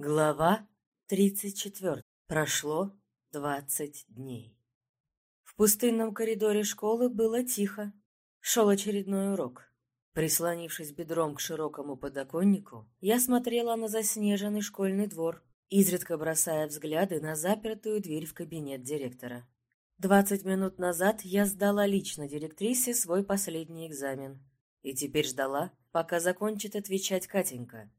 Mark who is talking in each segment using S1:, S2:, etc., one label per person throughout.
S1: Глава 34. Прошло 20 дней. В пустынном коридоре школы было тихо. Шел очередной урок. Прислонившись бедром к широкому подоконнику, я смотрела на заснеженный школьный двор, изредка бросая взгляды на запертую дверь в кабинет директора. Двадцать минут назад я сдала лично директрисе свой последний экзамен. И теперь ждала, пока закончит отвечать Катенька.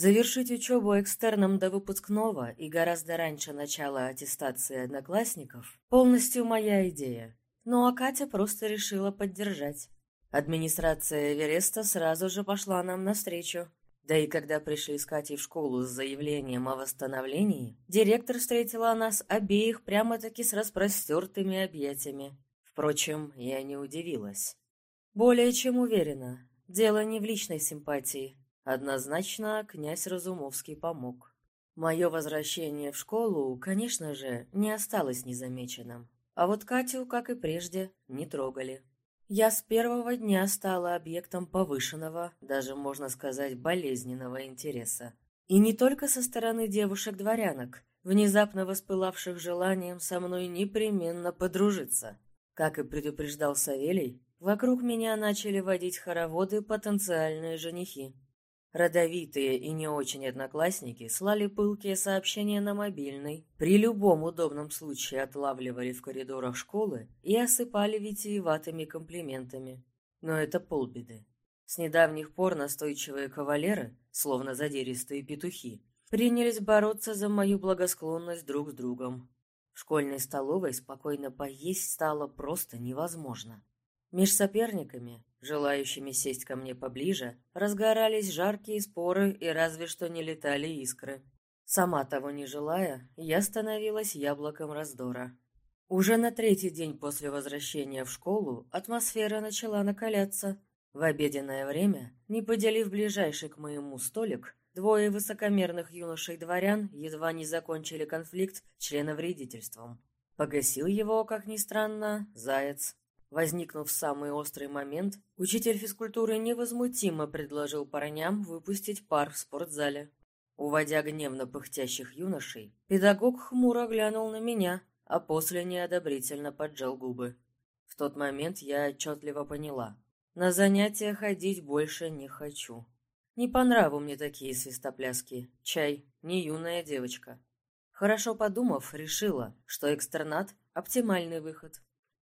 S1: Завершить учебу экстерном до выпускного и гораздо раньше начала аттестации одноклассников – полностью моя идея. Ну а Катя просто решила поддержать. Администрация Эвереста сразу же пошла нам навстречу. Да и когда пришли с Катей в школу с заявлением о восстановлении, директор встретила нас обеих прямо-таки с распростертыми объятиями. Впрочем, я не удивилась. Более чем уверена, дело не в личной симпатии, Однозначно, князь Разумовский помог. Мое возвращение в школу, конечно же, не осталось незамеченным. А вот Катю, как и прежде, не трогали. Я с первого дня стала объектом повышенного, даже можно сказать, болезненного интереса. И не только со стороны девушек-дворянок, внезапно воспылавших желанием со мной непременно подружиться. Как и предупреждал Савелий, вокруг меня начали водить хороводы потенциальные женихи. Родовитые и не очень одноклассники слали пылкие сообщения на мобильный, при любом удобном случае отлавливали в коридорах школы и осыпали витиеватыми комплиментами. Но это полбеды. С недавних пор настойчивые кавалеры, словно задиристые петухи, принялись бороться за мою благосклонность друг с другом. В школьной столовой спокойно поесть стало просто невозможно. Меж соперниками, желающими сесть ко мне поближе, разгорались жаркие споры и разве что не летали искры. Сама того не желая, я становилась яблоком раздора. Уже на третий день после возвращения в школу атмосфера начала накаляться. В обеденное время, не поделив ближайший к моему столик, двое высокомерных юношей-дворян едва не закончили конфликт членовредительством. Погасил его, как ни странно, заяц. Возникнув в самый острый момент, учитель физкультуры невозмутимо предложил парням выпустить пар в спортзале. Уводя гневно пыхтящих юношей, педагог хмуро глянул на меня, а после неодобрительно поджал губы. В тот момент я отчетливо поняла. На занятия ходить больше не хочу. Не по нраву мне такие свистопляски. Чай, не юная девочка. Хорошо подумав, решила, что экстернат – оптимальный выход.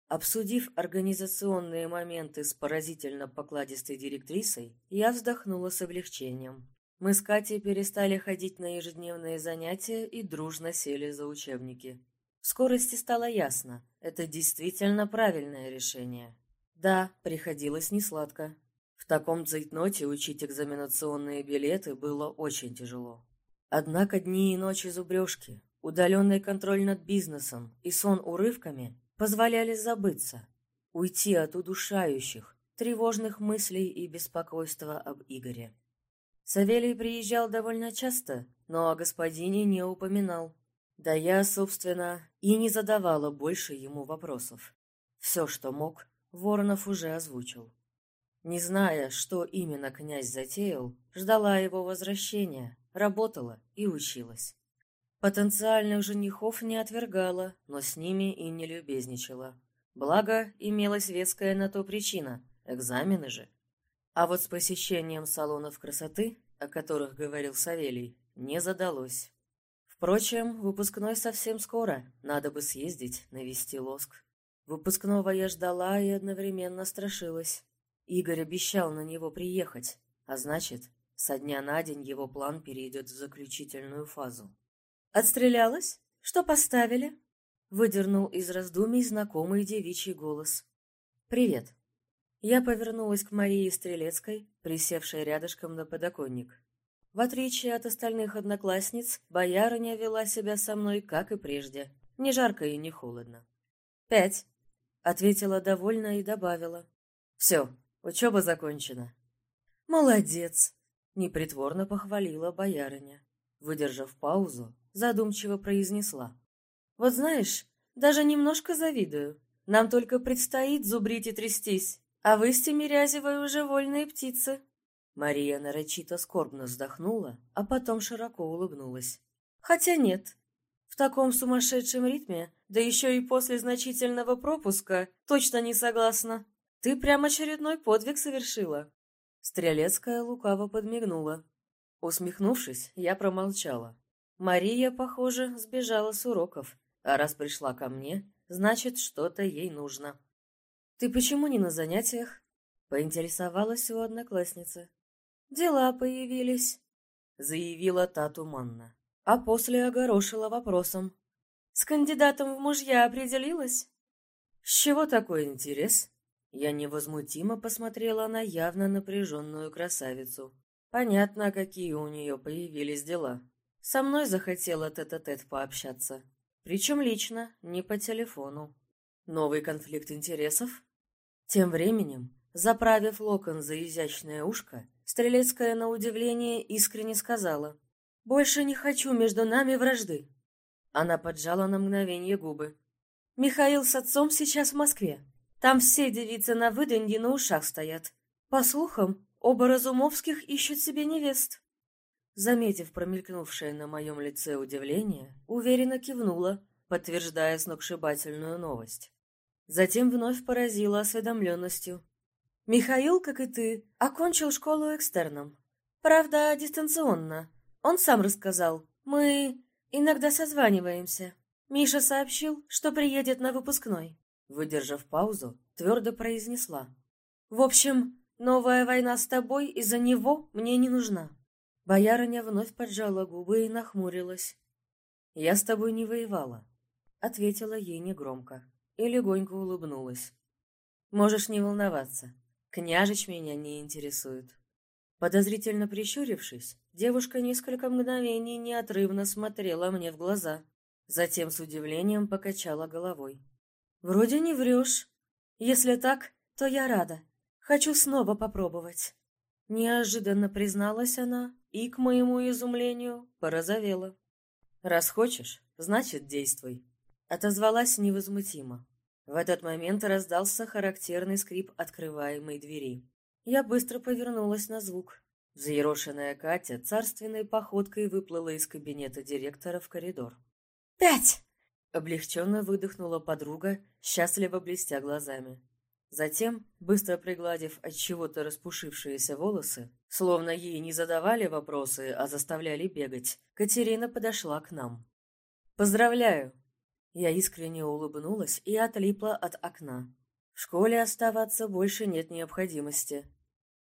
S1: Обсудив организационные моменты с поразительно покладистой директрисой, я вздохнула с облегчением. Мы с Катей перестали ходить на ежедневные занятия и дружно сели за учебники. В скорости стало ясно, это действительно правильное решение. Да, приходилось несладко. В таком цейтноте учить экзаменационные билеты было очень тяжело. Однако дни и ночи зубрежки, удаленный контроль над бизнесом и сон урывками позволяли забыться, уйти от удушающих, тревожных мыслей и беспокойства об Игоре. Савелий приезжал довольно часто, но о господине не упоминал. Да я, собственно, и не задавала больше ему вопросов. Все, что мог, Воронов уже озвучил. Не зная, что именно князь затеял, ждала его возвращения, работала и училась. Потенциальных женихов не отвергала, но с ними и не любезничала. Благо, имелась веская на то причина – экзамены же. А вот с посещением салонов красоты, о которых говорил Савелий, не задалось. Впрочем, выпускной совсем скоро, надо бы съездить, навести лоск. Выпускного я ждала и одновременно страшилась. Игорь обещал на него приехать, а значит, со дня на день его план перейдет в заключительную фазу. «Отстрелялась? Что поставили?» Выдернул из раздумий знакомый девичий голос. «Привет». Я повернулась к Марии Стрелецкой, присевшей рядышком на подоконник. В отличие от остальных одноклассниц, боярыня вела себя со мной, как и прежде. Не жарко и не холодно. «Пять», — ответила довольно и добавила. «Все, учеба закончена». «Молодец», — непритворно похвалила боярыня. Выдержав паузу, задумчиво произнесла. «Вот знаешь, даже немножко завидую. Нам только предстоит зубрить и трястись, а вы с Тимирязевой уже вольные птицы». Мария нарочито скорбно вздохнула, а потом широко улыбнулась. Хотя нет. В таком сумасшедшем ритме, да еще и после значительного пропуска, точно не согласна. Ты прям очередной подвиг совершила. Стрелецкая лукаво подмигнула. Усмехнувшись, я промолчала. Мария, похоже, сбежала с уроков, а раз пришла ко мне, значит, что-то ей нужно. «Ты почему не на занятиях?» — поинтересовалась у одноклассницы. «Дела появились», — заявила та туманно, а после огорошила вопросом. «С кандидатом в мужья определилась?» «С чего такой интерес?» Я невозмутимо посмотрела на явно напряженную красавицу. Понятно, какие у нее появились дела. Со мной захотела тет-а-тет -тет пообщаться. Причем лично, не по телефону. Новый конфликт интересов? Тем временем, заправив локон за изящное ушко, Стрелецкая, на удивление, искренне сказала. «Больше не хочу между нами вражды». Она поджала на мгновение губы. «Михаил с отцом сейчас в Москве. Там все девицы на выданье на ушах стоят. По слухам, оба Разумовских ищут себе невест». Заметив промелькнувшее на моем лице удивление, уверенно кивнула, подтверждая сногсшибательную новость. Затем вновь поразила осведомленностью. «Михаил, как и ты, окончил школу экстерном. Правда, дистанционно. Он сам рассказал. Мы иногда созваниваемся. Миша сообщил, что приедет на выпускной». Выдержав паузу, твердо произнесла. «В общем, новая война с тобой из-за него мне не нужна». Боярыня вновь поджала губы и нахмурилась. «Я с тобой не воевала», — ответила ей негромко и легонько улыбнулась. «Можешь не волноваться. Княжич меня не интересует». Подозрительно прищурившись, девушка несколько мгновений неотрывно смотрела мне в глаза, затем с удивлением покачала головой. «Вроде не врешь. Если так, то я рада. Хочу снова попробовать». Неожиданно призналась она и, к моему изумлению, порозовела. «Раз хочешь, значит, действуй», — отозвалась невозмутимо. В этот момент раздался характерный скрип открываемой двери. Я быстро повернулась на звук. Взъерошенная Катя царственной походкой выплыла из кабинета директора в коридор. «Пять!» — облегченно выдохнула подруга, счастливо блестя глазами. Затем, быстро пригладив от чего-то распушившиеся волосы, словно ей не задавали вопросы, а заставляли бегать, Катерина подошла к нам. «Поздравляю!» Я искренне улыбнулась и отлипла от окна. В школе оставаться больше нет необходимости.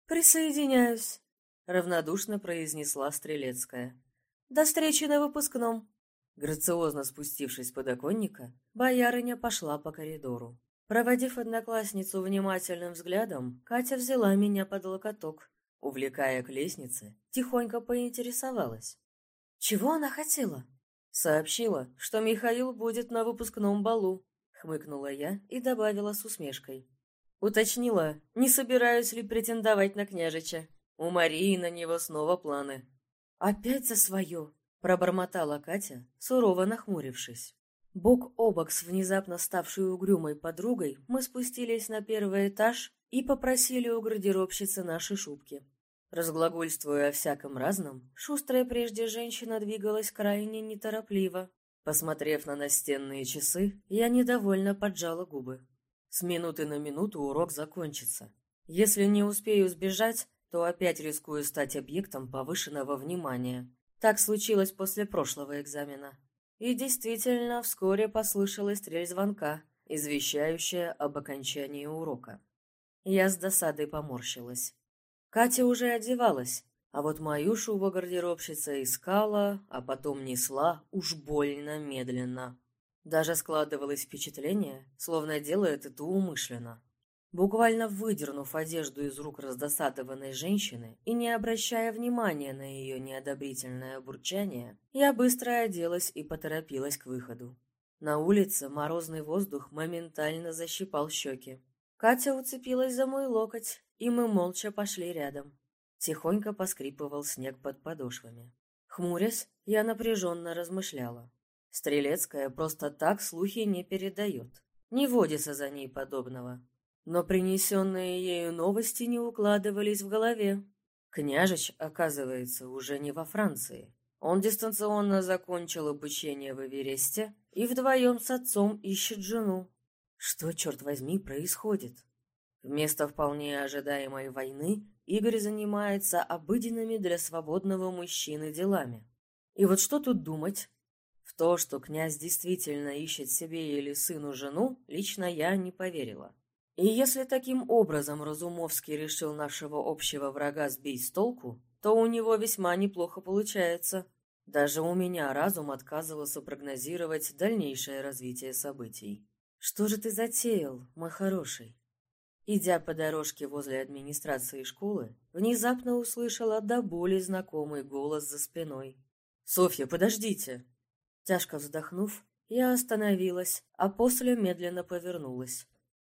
S1: «Присоединяюсь», — равнодушно произнесла Стрелецкая. «До встречи на выпускном». Грациозно спустившись с подоконника, боярыня пошла по коридору. Проводив одноклассницу внимательным взглядом, Катя взяла меня под локоток. Увлекая к лестнице, тихонько поинтересовалась. «Чего она хотела?» «Сообщила, что Михаил будет на выпускном балу», — хмыкнула я и добавила с усмешкой. Уточнила, не собираюсь ли претендовать на княжича. У Марии на него снова планы. «Опять за свое!» — пробормотала Катя, сурово нахмурившись. Бок о бок с внезапно ставшей угрюмой подругой мы спустились на первый этаж и попросили у гардеробщицы наши шубки. Разглагольствуя о всяком разном, шустрая прежде женщина двигалась крайне неторопливо. Посмотрев на настенные часы, я недовольно поджала губы. С минуты на минуту урок закончится. Если не успею сбежать, то опять рискую стать объектом повышенного внимания. Так случилось после прошлого экзамена. И действительно, вскоре послышалась трель звонка, извещающая об окончании урока. Я с досадой поморщилась. Катя уже одевалась, а вот мою шубу гардеробщица искала, а потом несла уж больно медленно. Даже складывалось впечатление, словно делает это умышленно. Буквально выдернув одежду из рук раздосадованной женщины и не обращая внимания на ее неодобрительное бурчание, я быстро оделась и поторопилась к выходу. На улице морозный воздух моментально защипал щеки. Катя уцепилась за мой локоть, и мы молча пошли рядом. Тихонько поскрипывал снег под подошвами. Хмурясь, я напряженно размышляла. Стрелецкая просто так слухи не передает. Не водится за ней подобного но принесенные ею новости не укладывались в голове. Княжич, оказывается, уже не во Франции. Он дистанционно закончил обучение в Эвересте и вдвоем с отцом ищет жену. Что, черт возьми, происходит? Вместо вполне ожидаемой войны Игорь занимается обыденными для свободного мужчины делами. И вот что тут думать? В то, что князь действительно ищет себе или сыну жену, лично я не поверила. И если таким образом Разумовский решил нашего общего врага сбить с толку, то у него весьма неплохо получается. Даже у меня разум отказывался прогнозировать дальнейшее развитие событий. «Что же ты затеял, мой хороший?» Идя по дорожке возле администрации школы, внезапно услышала до боли знакомый голос за спиной. «Софья, подождите!» Тяжко вздохнув, я остановилась, а после медленно повернулась.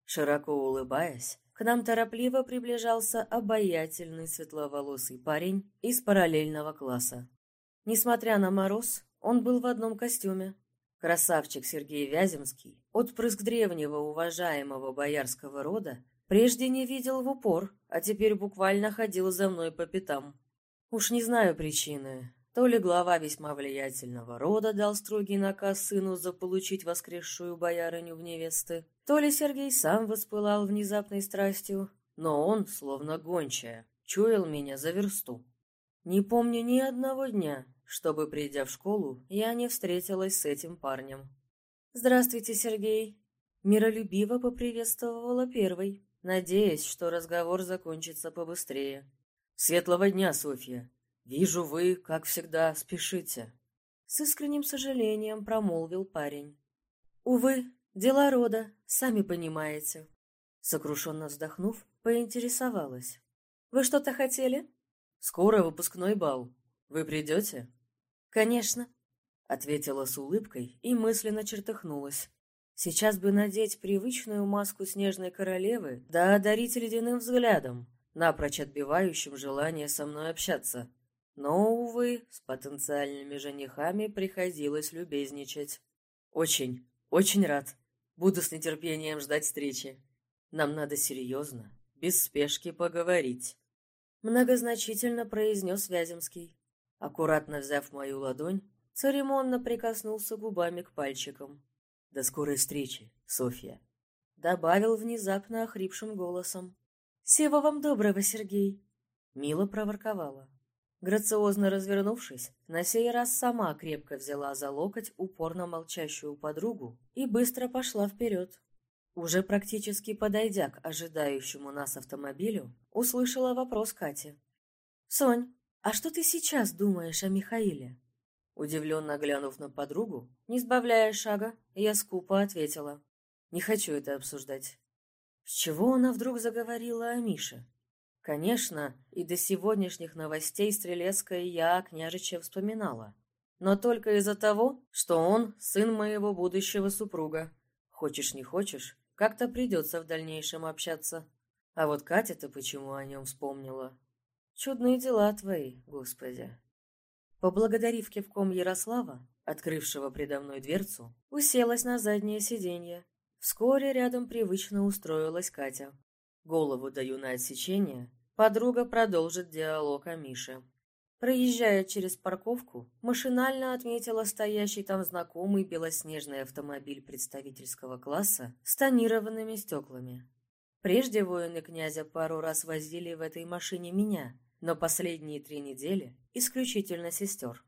S1: Широко улыбаясь, к нам торопливо приближался обаятельный светловолосый парень из параллельного класса. Несмотря на мороз, он был в одном костюме. Красавчик Сергей Вяземский, отпрыск древнего уважаемого боярского рода, прежде не видел в упор, а теперь буквально ходил за мной по пятам. Уж не знаю причины, то ли глава весьма влиятельного рода дал строгий наказ сыну заполучить воскресшую боярыню в невесты, то ли Сергей сам воспылал внезапной страстью, но он, словно гончая, чуял меня за версту. Не помню ни одного дня, чтобы, придя в школу, я не встретилась с этим парнем. «Здравствуйте, Сергей!» Миролюбиво поприветствовала первой, надеясь, что разговор закончится побыстрее. «Светлого дня, Софья!» «Вижу, вы, как всегда, спешите». С искренним сожалением промолвил парень. «Увы, дела рода, сами понимаете». Сокрушенно вздохнув, поинтересовалась. «Вы что-то хотели?» «Скоро выпускной бал. Вы придете?» «Конечно», — ответила с улыбкой и мысленно чертыхнулась. «Сейчас бы надеть привычную маску снежной королевы, да одарить ледяным взглядом, напрочь отбивающим желание со мной общаться. Но, увы, с потенциальными женихами приходилось любезничать. Очень, очень рад. Буду с нетерпением ждать встречи. Нам надо серьезно, без спешки поговорить. Многозначительно произнес Вяземский. Аккуратно взяв мою ладонь, церемонно прикоснулся губами к пальчикам. «До скорой встречи, Софья!» Добавил внезапно охрипшим голосом. «Всего вам доброго, Сергей!» Мило проворковала. Грациозно развернувшись, на сей раз сама крепко взяла за локоть упорно молчащую подругу и быстро пошла вперед. Уже практически подойдя к ожидающему нас автомобилю, услышала вопрос Кати. «Сонь, а что ты сейчас думаешь о Михаиле?» Удивленно глянув на подругу, не сбавляя шага, я скупо ответила. «Не хочу это обсуждать». С чего она вдруг заговорила о Мише? Конечно, и до сегодняшних новостей Стрелецкая я о княжиче вспоминала. Но только из-за того, что он сын моего будущего супруга. Хочешь не хочешь, как-то придется в дальнейшем общаться. А вот Катя-то почему о нем вспомнила? Чудные дела твои, Господи. Поблагодарив кивком Ярослава, открывшего предо мной дверцу, уселась на заднее сиденье. Вскоре рядом привычно устроилась Катя. Голову даю на отсечение, подруга продолжит диалог о Мише. Проезжая через парковку, машинально отметила стоящий там знакомый белоснежный автомобиль представительского класса с тонированными стеклами. Прежде воины князя пару раз возили в этой машине меня, но последние три недели исключительно сестер.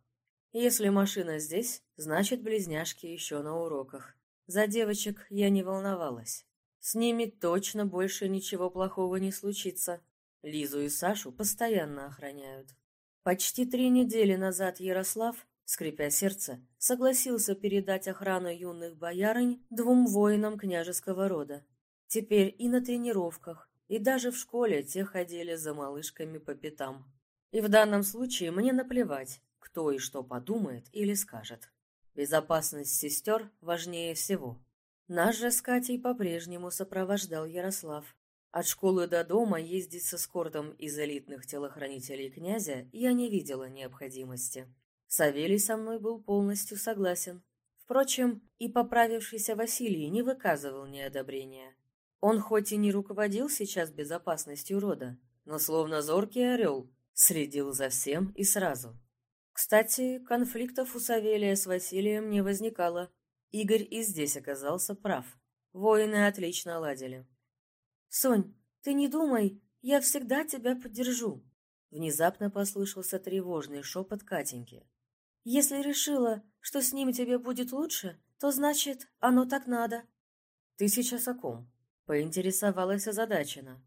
S1: Если машина здесь, значит близняшки еще на уроках. За девочек я не волновалась. С ними точно больше ничего плохого не случится. Лизу и Сашу постоянно охраняют. Почти три недели назад Ярослав, скрипя сердце, согласился передать охрану юных боярынь двум воинам княжеского рода. Теперь и на тренировках, и даже в школе те ходили за малышками по пятам. И в данном случае мне наплевать, кто и что подумает или скажет. Безопасность сестер важнее всего. Нас же с Катей по-прежнему сопровождал Ярослав. От школы до дома ездить с эскортом из элитных телохранителей князя я не видела необходимости. Савелий со мной был полностью согласен. Впрочем, и поправившийся Василий не выказывал неодобрения. Он хоть и не руководил сейчас безопасностью рода, но словно зоркий орел, Следил за всем и сразу. Кстати, конфликтов у Савелия с Василием не возникало. Игорь и здесь оказался прав. Воины отлично ладили.
S2: «Сонь, ты не думай, я всегда тебя поддержу», Внезапно послышался тревожный шепот Катеньки. «Если решила, что с ним тебе будет лучше, то значит, оно так надо».
S1: «Ты сейчас о ком?» — поинтересовалась озадачена.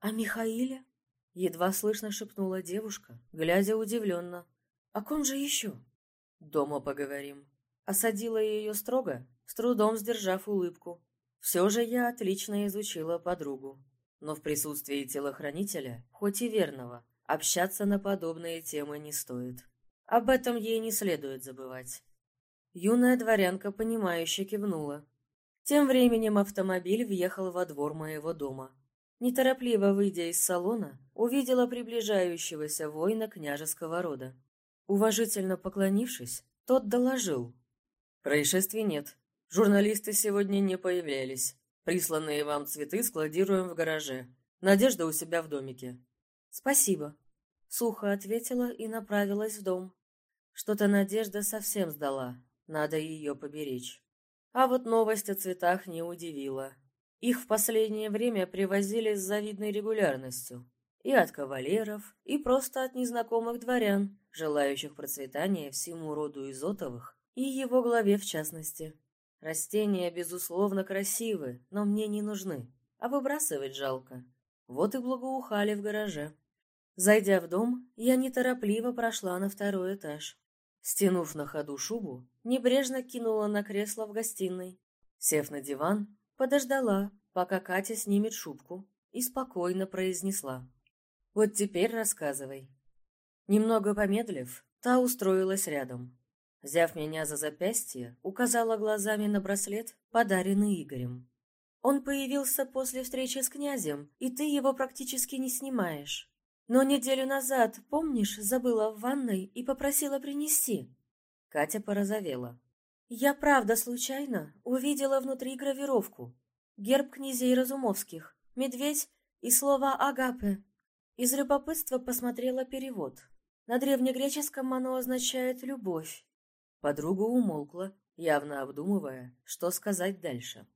S2: «О Михаиле?»
S1: — едва слышно шепнула девушка, глядя удивленно.
S2: «О ком же еще?»
S1: «Дома поговорим». Осадила ее строго, с трудом сдержав улыбку. Все же я отлично изучила подругу. Но в присутствии телохранителя, хоть и верного, Общаться на подобные темы не стоит. Об этом ей не следует забывать. Юная дворянка, понимающе кивнула. Тем временем автомобиль въехал во двор моего дома. Неторопливо выйдя из салона, увидела приближающегося воина княжеского рода. Уважительно поклонившись, тот доложил. «Происшествий нет. Журналисты сегодня не появлялись. Присланные вам цветы складируем в гараже. Надежда у себя в домике».
S2: «Спасибо», Сухо ответила и направилась в дом. Что-то Надежда совсем сдала, надо ее поберечь. А вот новость о цветах не удивила. Их в последнее время привозили с завидной регулярностью. И от кавалеров, и просто от незнакомых дворян, желающих процветания всему роду Изотовых, и его главе в частности. Растения, безусловно, красивы, но мне не нужны, а выбрасывать жалко. Вот и благоухали в гараже. Зайдя в дом, я неторопливо прошла на второй этаж. Стянув на ходу шубу, небрежно кинула на кресло в гостиной. Сев на диван, подождала, пока Катя снимет шубку, и спокойно произнесла. «Вот теперь рассказывай». Немного помедлив, та устроилась рядом. Взяв меня за запястье, указала глазами на браслет, подаренный Игорем. «Он появился после встречи с князем, и ты его практически не снимаешь. Но неделю назад, помнишь, забыла в ванной и попросила принести?» Катя порозовела. «Я правда случайно увидела внутри гравировку. Герб князей Разумовских, медведь и слово «агапе». Из любопытства посмотрела перевод. На древнегреческом оно означает «любовь». Подруга умолкла, явно обдумывая, что сказать дальше.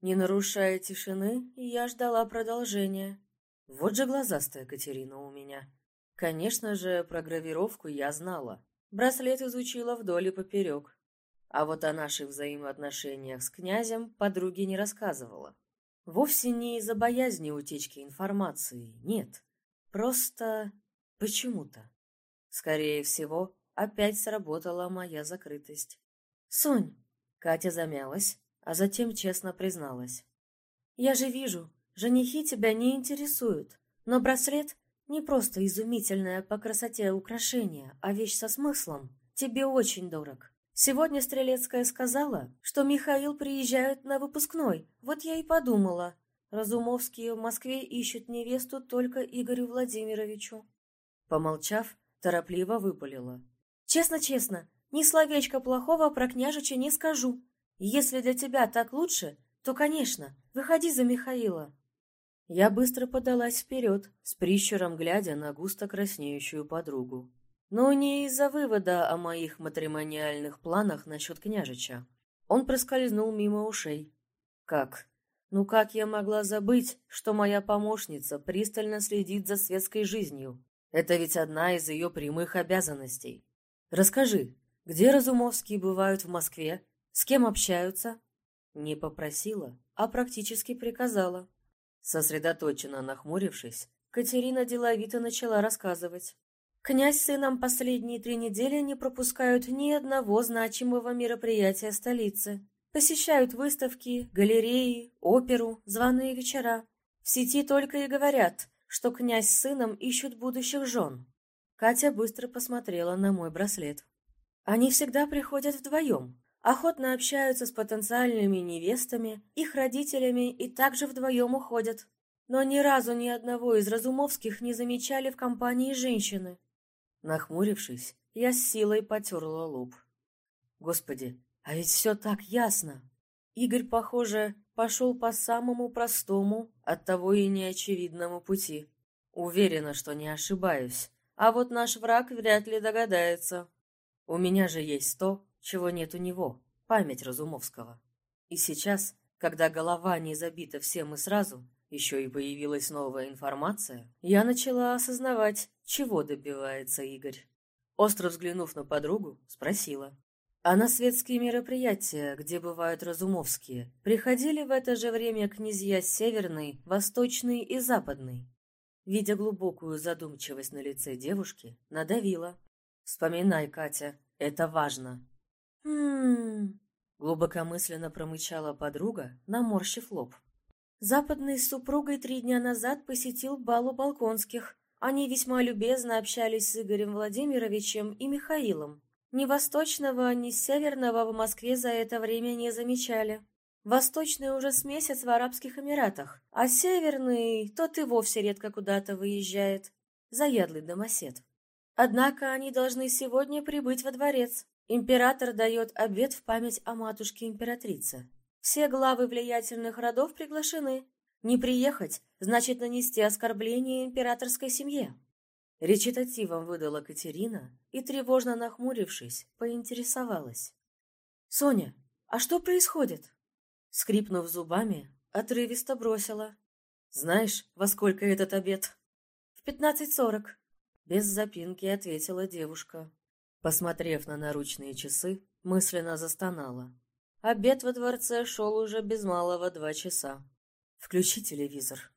S2: Не нарушая тишины, я ждала продолжения. Вот же глазастая Катерина у меня. Конечно же, про гравировку я знала. Браслет изучила вдоль и поперек. А вот о наших взаимоотношениях с князем подруге не рассказывала. Вовсе не из-за боязни утечки информации, нет. Просто почему-то. Скорее всего, опять сработала моя закрытость. «Сонь!» — Катя замялась, а затем честно призналась. «Я же вижу, Женихи тебя не интересуют, но браслет не просто изумительное по красоте украшение, а вещь со смыслом. Тебе очень дорог. Сегодня Стрелецкая сказала, что Михаил приезжает на выпускной. Вот я и подумала. Разумовские в Москве ищут невесту только Игорю Владимировичу. Помолчав, торопливо выпалила. Честно-честно, ни словечка плохого про княжича не скажу. Если для тебя так лучше, то, конечно, выходи за Михаила. Я быстро подалась вперед, с прищуром глядя на густо краснеющую подругу. Но не из-за вывода о моих матримониальных планах насчет княжича. Он проскользнул мимо ушей. Как? Ну как я могла забыть, что моя помощница пристально следит за светской жизнью? Это ведь одна из ее прямых обязанностей. Расскажи, где Разумовские бывают в Москве? С кем общаются? Не попросила, а практически приказала. Сосредоточенно нахмурившись, Катерина деловито начала рассказывать. Князь с сыном последние три недели не пропускают ни одного значимого мероприятия столицы. Посещают выставки, галереи, оперу, званые вечера. В сети только и говорят, что князь с сыном ищут будущих жен. Катя быстро посмотрела на мой браслет. Они всегда приходят вдвоем, охотно общаются с потенциальными невестами, их родителями и также вдвоем уходят. Но ни разу ни одного из Разумовских не замечали в компании женщины. Нахмурившись, я с силой потерла лоб. Господи, а ведь все так ясно. Игорь, похоже, пошел по самому простому, оттого и неочевидному пути. Уверена, что не ошибаюсь, а вот наш враг вряд ли догадается. У меня же есть то, чего нет у него, память Разумовского. И сейчас, когда голова не забита всем и сразу, еще и появилась новая информация, я начала осознавать, чего добивается Игорь. Остро взглянув на подругу, спросила. А на светские мероприятия, где бывают разумовские, приходили в это же время князья Северный, Восточный и Западный. Видя глубокую задумчивость на лице девушки, надавила. «Вспоминай, Катя, это важно». «Хм...» — глубокомысленно промычала подруга, наморщив лоб. Западный с супругой три дня назад посетил балу Балконских. Они весьма любезно общались с Игорем Владимировичем и Михаилом. Ни восточного, ни северного в Москве за это время не замечали. Восточный уже с месяц в Арабских Эмиратах, а северный, тот и вовсе редко куда-то выезжает. Заядлый домосед. Однако они должны сегодня прибыть во дворец. Император дает обед в память о матушке-императрице. Все главы влиятельных родов приглашены. Не приехать значит нанести оскорбление императорской семье. Речитативом выдала Катерина и, тревожно нахмурившись, поинтересовалась. «Соня, а что происходит?» Скрипнув зубами, отрывисто бросила. «Знаешь, во сколько этот обед?» «В пятнадцать сорок», — без запинки ответила девушка. Посмотрев на наручные часы, мысленно застонала. Обед во дворце шел уже без малого два часа. «Включи телевизор».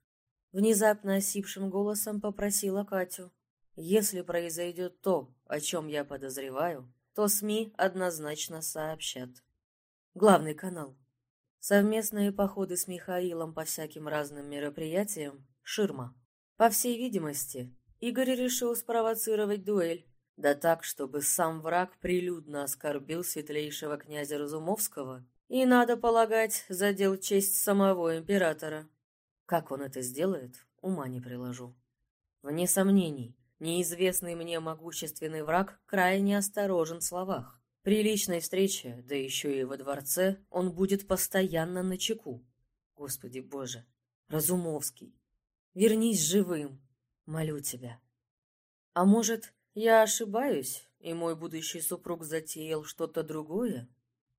S2: Внезапно осипшим голосом попросила Катю. «Если произойдет то, о чем я подозреваю, то СМИ однозначно сообщат». Главный канал. Совместные походы с Михаилом по всяким разным мероприятиям — ширма. По всей видимости, Игорь решил спровоцировать дуэль, да так, чтобы сам враг прилюдно оскорбил светлейшего князя Разумовского и, надо полагать, задел честь самого императора. Как он это сделает, ума не приложу. Вне сомнений, неизвестный мне могущественный враг крайне осторожен в словах. При личной встрече, да еще и во дворце, он будет постоянно на чеку. Господи боже, Разумовский, вернись живым, молю тебя. А может, я ошибаюсь, и мой будущий супруг затеял что-то другое?